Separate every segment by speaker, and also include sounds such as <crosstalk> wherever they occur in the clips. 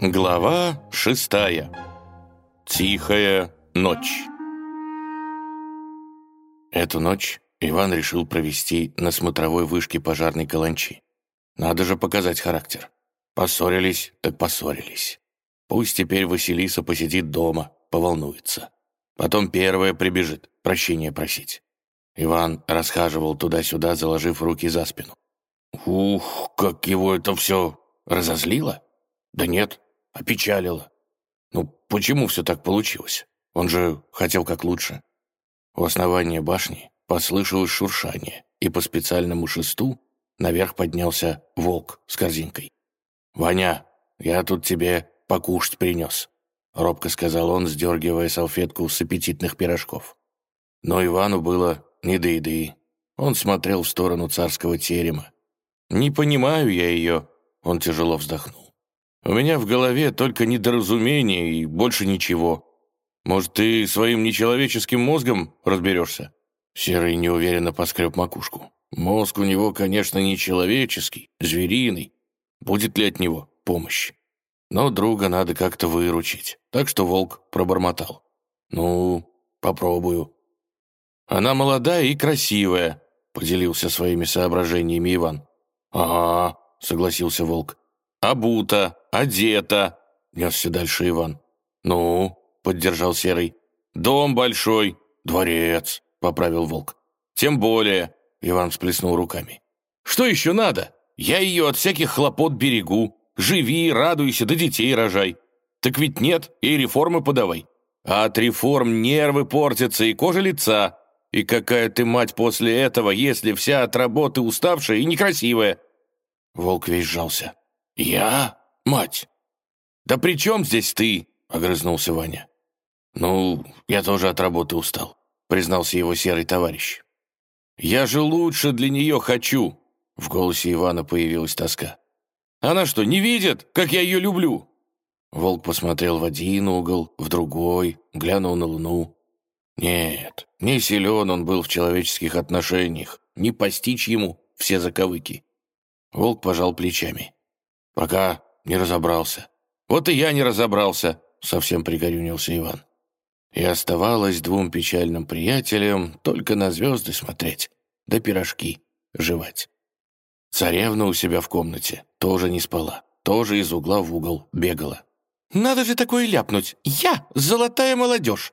Speaker 1: Глава шестая. Тихая ночь. Эту ночь Иван решил провести на смотровой вышке пожарной каланчи. Надо же показать характер. Поссорились, так поссорились. Пусть теперь Василиса посидит дома, поволнуется. Потом первая прибежит прощения просить. Иван расхаживал туда-сюда, заложив руки за спину. Ух, как его это все разозлило? Да нет, опечалило. Ну, почему все так получилось? Он же хотел как лучше. У основания башни послышалось шуршание, и по специальному шесту наверх поднялся волк с корзинкой. «Ваня, я тут тебе покушать принес», — робко сказал он, сдергивая салфетку с аппетитных пирожков. Но Ивану было не до еды. Он смотрел в сторону царского терема. «Не понимаю я ее», — он тяжело вздохнул. У меня в голове только недоразумение и больше ничего. Может, ты своим нечеловеческим мозгом разберешься?» Серый неуверенно поскреб макушку. «Мозг у него, конечно, не человеческий, звериный. Будет ли от него помощь? Но друга надо как-то выручить. Так что волк пробормотал. «Ну, попробую». «Она молодая и красивая», — поделился своими соображениями Иван. «Ага», — согласился волк. «Обута, одета», — несся дальше Иван. «Ну», — поддержал Серый. «Дом большой, дворец», — поправил Волк. «Тем более», — Иван всплеснул руками. «Что еще надо? Я ее от всяких хлопот берегу. Живи, радуйся, да детей рожай. Так ведь нет, и реформы подавай. А от реформ нервы портятся и кожа лица. И какая ты мать после этого, если вся от работы уставшая и некрасивая?» Волк весь сжался. «Я? Мать!» «Да при чем здесь ты?» — огрызнулся Ваня. «Ну, я тоже от работы устал», — признался его серый товарищ. «Я же лучше для нее хочу!» В голосе Ивана появилась тоска. «Она что, не видит, как я ее люблю?» Волк посмотрел в один угол, в другой, глянул на луну. Нет, не силен он был в человеческих отношениях, не постичь ему все заковыки. Волк пожал плечами. «Пока не разобрался». «Вот и я не разобрался», — совсем пригорюнился Иван. И оставалось двум печальным приятелям только на звезды смотреть, да пирожки жевать. Царевна у себя в комнате тоже не спала, тоже из угла в угол бегала. «Надо же такое ляпнуть! Я — золотая молодежь!»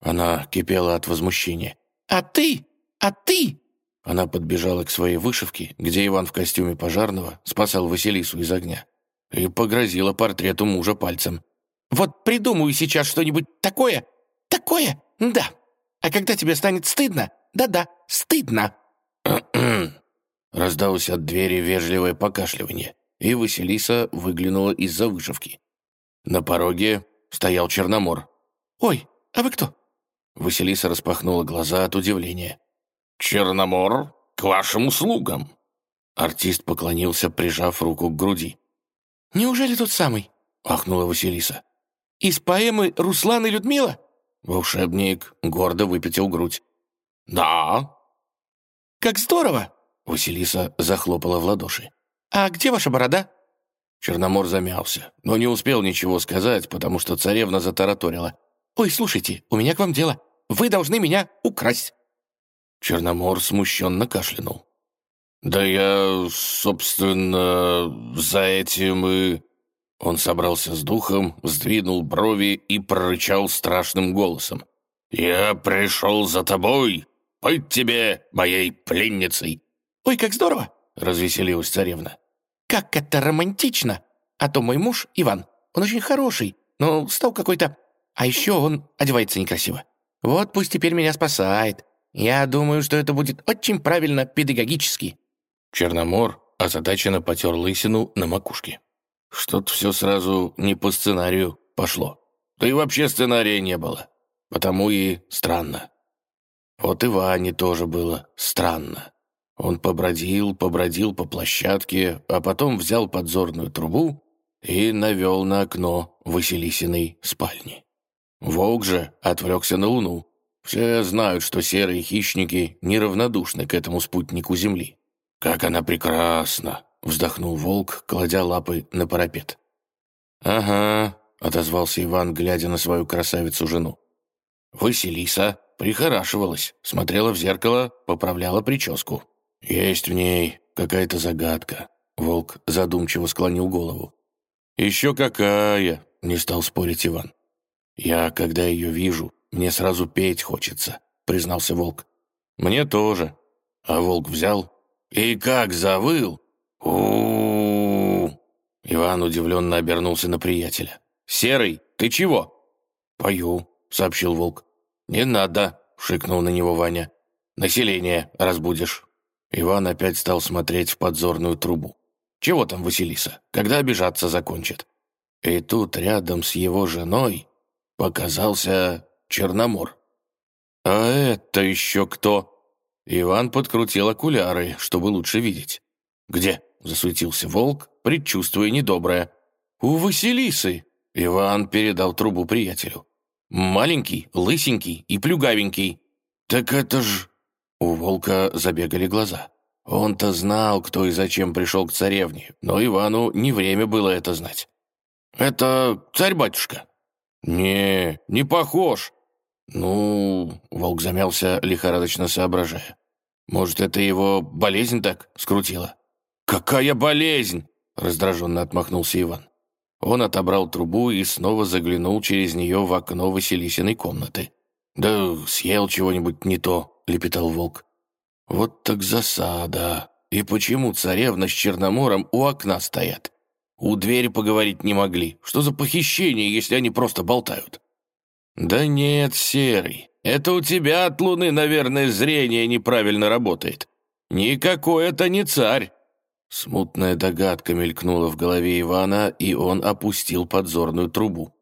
Speaker 1: Она кипела от возмущения. «А ты? А ты? Она подбежала к своей вышивке, где Иван в костюме пожарного спасал Василису из огня, и погрозила портрету мужа пальцем. «Вот придумаю сейчас что-нибудь такое, такое, да. А когда тебе станет стыдно, да-да, стыдно». <clears throat> Раздалось от двери вежливое покашливание, и Василиса выглянула из-за вышивки. На пороге стоял Черномор. «Ой, а вы кто?» Василиса распахнула глаза от удивления. «Черномор, к вашим услугам!» Артист поклонился, прижав руку к груди. «Неужели тот самый?» — ахнула Василиса. «Из поэмы «Руслан и Людмила»?» Волшебник гордо выпятил грудь. «Да». «Как здорово!» — Василиса захлопала в ладоши. «А где ваша борода?» Черномор замялся, но не успел ничего сказать, потому что царевна затараторила. «Ой, слушайте, у меня к вам дело. Вы должны меня украсть». Черномор смущенно кашлянул. «Да я, собственно, за этим и...» Он собрался с духом, сдвинул брови и прорычал страшным голосом. «Я пришел за тобой, быть тебе моей пленницей!» «Ой, как здорово!» — развеселилась царевна. «Как это романтично! А то мой муж, Иван, он очень хороший, но стал какой-то... А еще он одевается некрасиво. Вот пусть теперь меня спасает. Я думаю, что это будет очень правильно педагогически». Черномор озадаченно потер лысину на макушке. Что-то все сразу не по сценарию пошло. Да и вообще сценария не было. Потому и странно. Вот и Ване тоже было странно. Он побродил, побродил по площадке, а потом взял подзорную трубу и навел на окно Василисиной спальни. Волк же отвлекся на луну, все знают, что серые хищники неравнодушны к этому спутнику Земли. «Как она прекрасна!» — вздохнул волк, кладя лапы на парапет. «Ага», — отозвался Иван, глядя на свою красавицу-жену. Василиса прихорашивалась, смотрела в зеркало, поправляла прическу. «Есть в ней какая-то загадка», — волк задумчиво склонил голову. «Еще какая!» — не стал спорить Иван. «Я, когда ее вижу, мне сразу петь хочется», — признался волк. «Мне тоже». А волк взял и как завыл. у, Иван удивленно обернулся на приятеля. «Серый, ты чего?» «Пою», — сообщил волк. «Не надо», — шикнул на него Ваня. «Население разбудишь». Иван опять стал смотреть в подзорную трубу. «Чего там Василиса? Когда обижаться закончит?» И тут рядом с его женой показался Черномор. «А это еще кто?» Иван подкрутил окуляры, чтобы лучше видеть. «Где?» — засуетился волк, предчувствуя недоброе. «У Василисы!» — Иван передал трубу приятелю. «Маленький, лысенький и плюгавенький». «Так это ж...» У волка забегали глаза. Он-то знал, кто и зачем пришел к царевне, но Ивану не время было это знать. «Это царь-батюшка?» «Не, не похож». «Ну...» — волк замялся, лихорадочно соображая. «Может, это его болезнь так скрутила?» «Какая болезнь?» — раздраженно отмахнулся Иван. Он отобрал трубу и снова заглянул через нее в окно Василисиной комнаты. «Да съел чего-нибудь не то», — лепетал волк. «Вот так засада. И почему царевна с Черномором у окна стоят? У двери поговорить не могли. Что за похищение, если они просто болтают?» «Да нет, Серый, это у тебя от луны, наверное, зрение неправильно работает. Никакой это не царь. Смутная догадка мелькнула в голове Ивана, и он опустил подзорную трубу.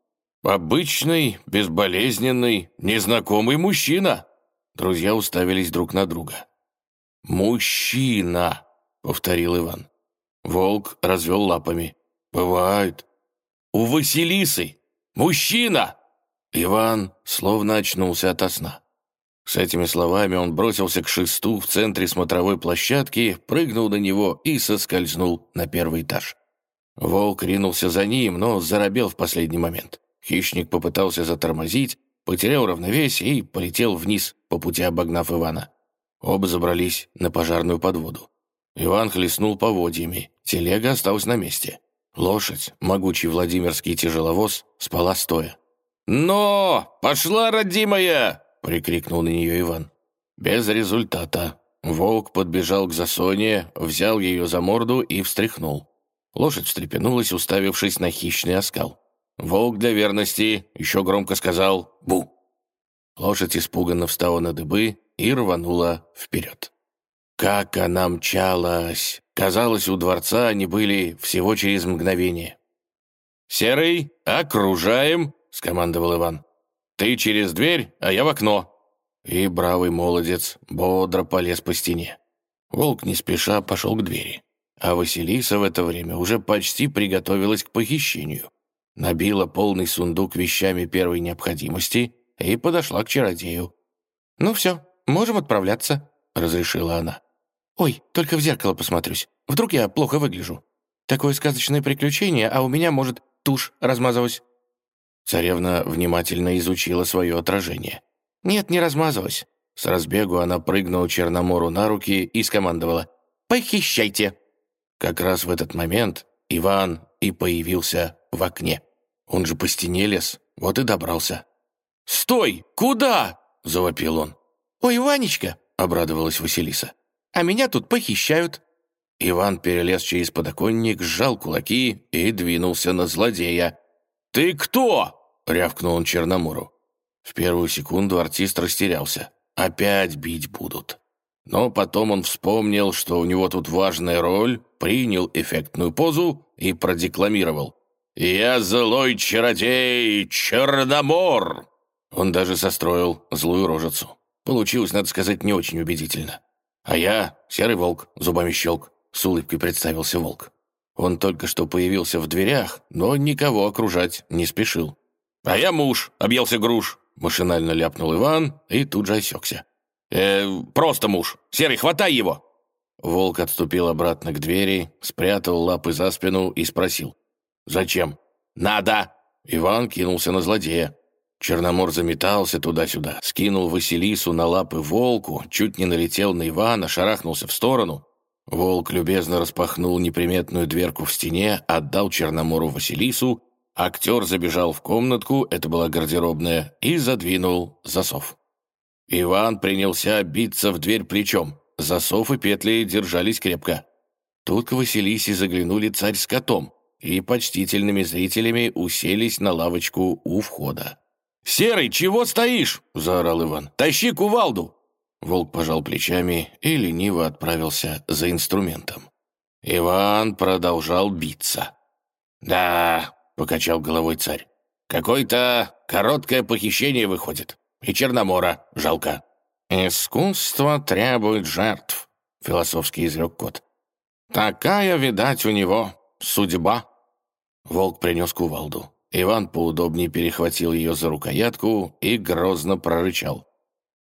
Speaker 1: «Обычный, безболезненный, незнакомый мужчина!» Друзья уставились друг на друга. «Мужчина!» — повторил Иван. Волк развел лапами. «Бывает». «У Василисы! Мужчина!» Иван словно очнулся ото сна. С этими словами он бросился к шесту в центре смотровой площадки, прыгнул на него и соскользнул на первый этаж. Волк ринулся за ним, но заробел в последний момент. Хищник попытался затормозить, потерял равновесие и полетел вниз, по пути обогнав Ивана. Оба забрались на пожарную подводу. Иван хлестнул поводьями, телега осталась на месте. Лошадь, могучий Владимирский тяжеловоз, спала стоя. «Но! Пошла, родимая!» — прикрикнул на нее Иван. Без результата. Волк подбежал к засоне, взял ее за морду и встряхнул. Лошадь встрепенулась, уставившись на хищный оскал. Волк для верности еще громко сказал «Бу!». Лошадь испуганно встала на дыбы и рванула вперед. Как она мчалась! Казалось, у дворца они были всего через мгновение. «Серый, окружаем!» — скомандовал Иван. «Ты через дверь, а я в окно». И бравый молодец бодро полез по стене. Волк не спеша пошел к двери. А Василиса в это время уже почти приготовилась к похищению. Набила полный сундук вещами первой необходимости и подошла к чародею. «Ну все, можем отправляться», — разрешила она. «Ой, только в зеркало посмотрюсь. Вдруг я плохо выгляжу. Такое сказочное приключение, а у меня, может, тушь размазалась». Царевна внимательно изучила свое отражение. «Нет, не размазалась». С разбегу она прыгнула Черномору на руки и скомандовала «Похищайте!». Как раз в этот момент Иван и появился в окне. Он же по стене лез, вот и добрался. «Стой! Куда?» — завопил он. «Ой, Ванечка!» — обрадовалась Василиса. «А меня тут похищают!» Иван перелез через подоконник, сжал кулаки и двинулся на злодея. «Ты кто?» Рявкнул он Черномору. В первую секунду артист растерялся. Опять бить будут. Но потом он вспомнил, что у него тут важная роль, принял эффектную позу и продекламировал. «Я злой чародей Черномор!» Он даже состроил злую рожицу. Получилось, надо сказать, не очень убедительно. А я — серый волк, зубами щелк, с улыбкой представился волк. Он только что появился в дверях, но никого окружать не спешил. «А я муж», — объелся груш. Машинально ляпнул Иван и тут же осекся. «Э, просто муж. Серый, хватай его!» Волк отступил обратно к двери, спрятал лапы за спину и спросил. «Зачем?» Надо!» Иван кинулся на злодея. Черномор заметался туда-сюда, скинул Василису на лапы волку, чуть не налетел на Ивана, шарахнулся в сторону. Волк любезно распахнул неприметную дверку в стене, отдал Черномору Василису, актер забежал в комнатку, это была гардеробная, и задвинул засов. Иван принялся биться в дверь плечом. Засов и петли держались крепко. Тут к Василисе заглянули царь с котом и почтительными зрителями уселись на лавочку у входа. «Серый, чего стоишь?» — заорал Иван. «Тащи кувалду!» Волк пожал плечами и лениво отправился за инструментом. Иван продолжал биться. «Да», — покачал головой царь, — «какое-то короткое похищение выходит. И Черномора жалко». «Искусство требует жертв», — философски изрек кот. «Такая, видать, у него судьба». Волк принес кувалду. Иван поудобнее перехватил ее за рукоятку и грозно прорычал.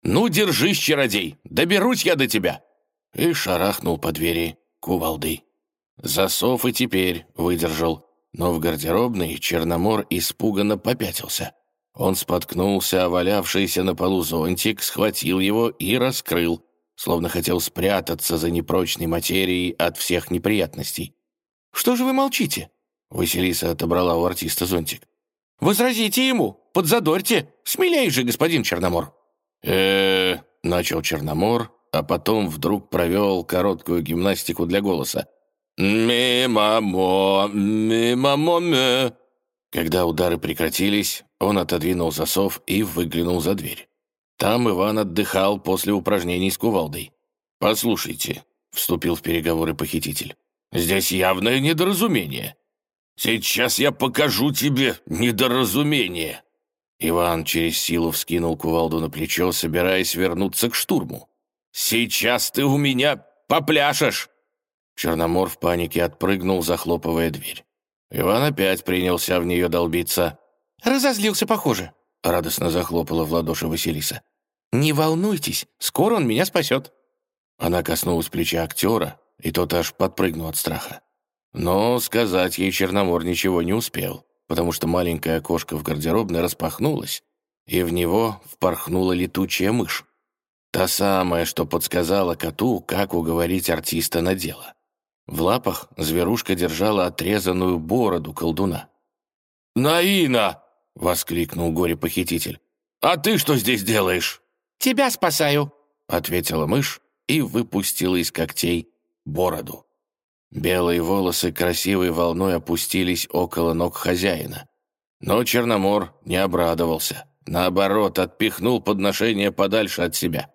Speaker 1: «Ну, держись, чародей! Доберусь я до тебя!» И шарахнул по двери кувалдой. Засов и теперь выдержал, но в гардеробной Черномор испуганно попятился. Он споткнулся, о валявшийся на полу зонтик, схватил его и раскрыл, словно хотел спрятаться за непрочной материей от всех неприятностей. «Что же вы молчите?» Василиса отобрала у артиста зонтик. «Возразите ему, подзадорьте, смелей же, господин Черномор!» э начал Черномор, а потом вдруг провел короткую гимнастику для голоса. «Ми-мамо, ми-мамо-ме». Когда удары прекратились, он отодвинул засов и выглянул за дверь. Там Иван отдыхал после упражнений с кувалдой. «Послушайте», — вступил в переговоры похититель, — «здесь явное недоразумение. Сейчас я покажу тебе недоразумение». Иван через силу вскинул кувалду на плечо, собираясь вернуться к штурму. «Сейчас ты у меня попляшешь!» Черномор в панике отпрыгнул, захлопывая дверь. Иван опять принялся в нее долбиться. «Разозлился, похоже», — радостно захлопала в ладоши Василиса. «Не волнуйтесь, скоро он меня спасет». Она коснулась плеча актера, и тот аж подпрыгнул от страха. Но сказать ей Черномор ничего не успел потому что маленькое окошко в гардеробной распахнулось, и в него впорхнула летучая мышь. Та самая, что подсказала коту, как уговорить артиста на дело. В лапах зверушка держала отрезанную бороду колдуна. «Наина!» — воскликнул горе-похититель. «А ты что здесь делаешь?»
Speaker 2: «Тебя спасаю», —
Speaker 1: ответила мышь и выпустила из когтей бороду. Белые волосы красивой волной опустились около ног хозяина. Но Черномор не обрадовался. Наоборот, отпихнул подношение подальше от себя.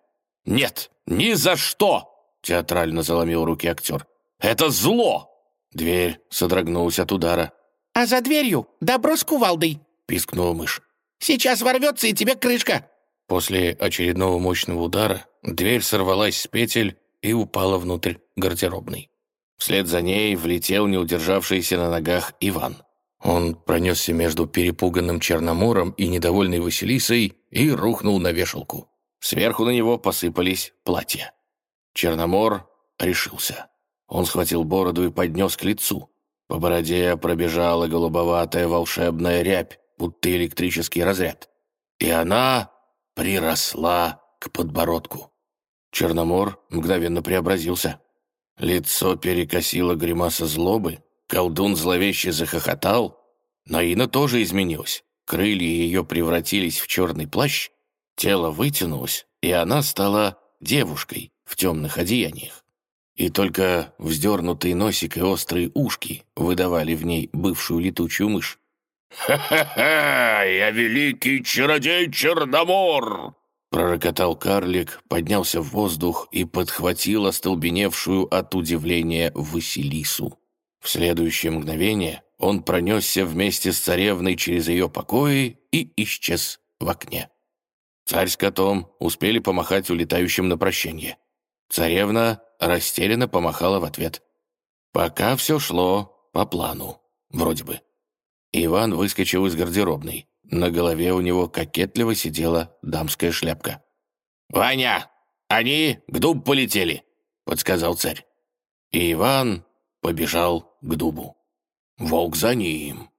Speaker 1: «Нет, ни за что!» — театрально заломил руки актер. «Это зло!» Дверь содрогнулась от удара.
Speaker 2: «А за дверью добро с кувалдой!»
Speaker 1: — пискнула мышь.
Speaker 2: «Сейчас ворвется, и тебе крышка!»
Speaker 1: После очередного мощного удара дверь сорвалась с петель и упала внутрь гардеробной. Вслед за ней влетел не удержавшийся на ногах Иван. Он пронесся между перепуганным Черномором и недовольной Василисой и рухнул на вешалку. Сверху на него посыпались платья. Черномор решился. Он схватил бороду и поднес к лицу. По бороде пробежала голубоватая волшебная рябь, будто электрический разряд. И она приросла к подбородку. Черномор мгновенно преобразился. Лицо перекосило гримаса злобы, колдун зловеще захохотал. Наина тоже изменилась. Крылья ее превратились в черный плащ, тело вытянулось, и она стала девушкой в темных одеяниях. И только вздернутый носик и острые ушки выдавали в ней бывшую летучую мышь. «Ха-ха-ха! Я великий чародей Черномор!» Пророкотал карлик, поднялся в воздух и подхватил остолбеневшую от удивления Василису. В следующее мгновение он пронесся вместе с царевной через ее покои и исчез в окне. Царь с котом успели помахать улетающим на прощание. Царевна растерянно помахала в ответ. Пока все шло по плану, вроде бы. Иван выскочил из гардеробной. На голове у него кокетливо сидела дамская шляпка. «Ваня, они к дубу полетели», — подсказал царь. И Иван побежал к дубу. Волк за ним.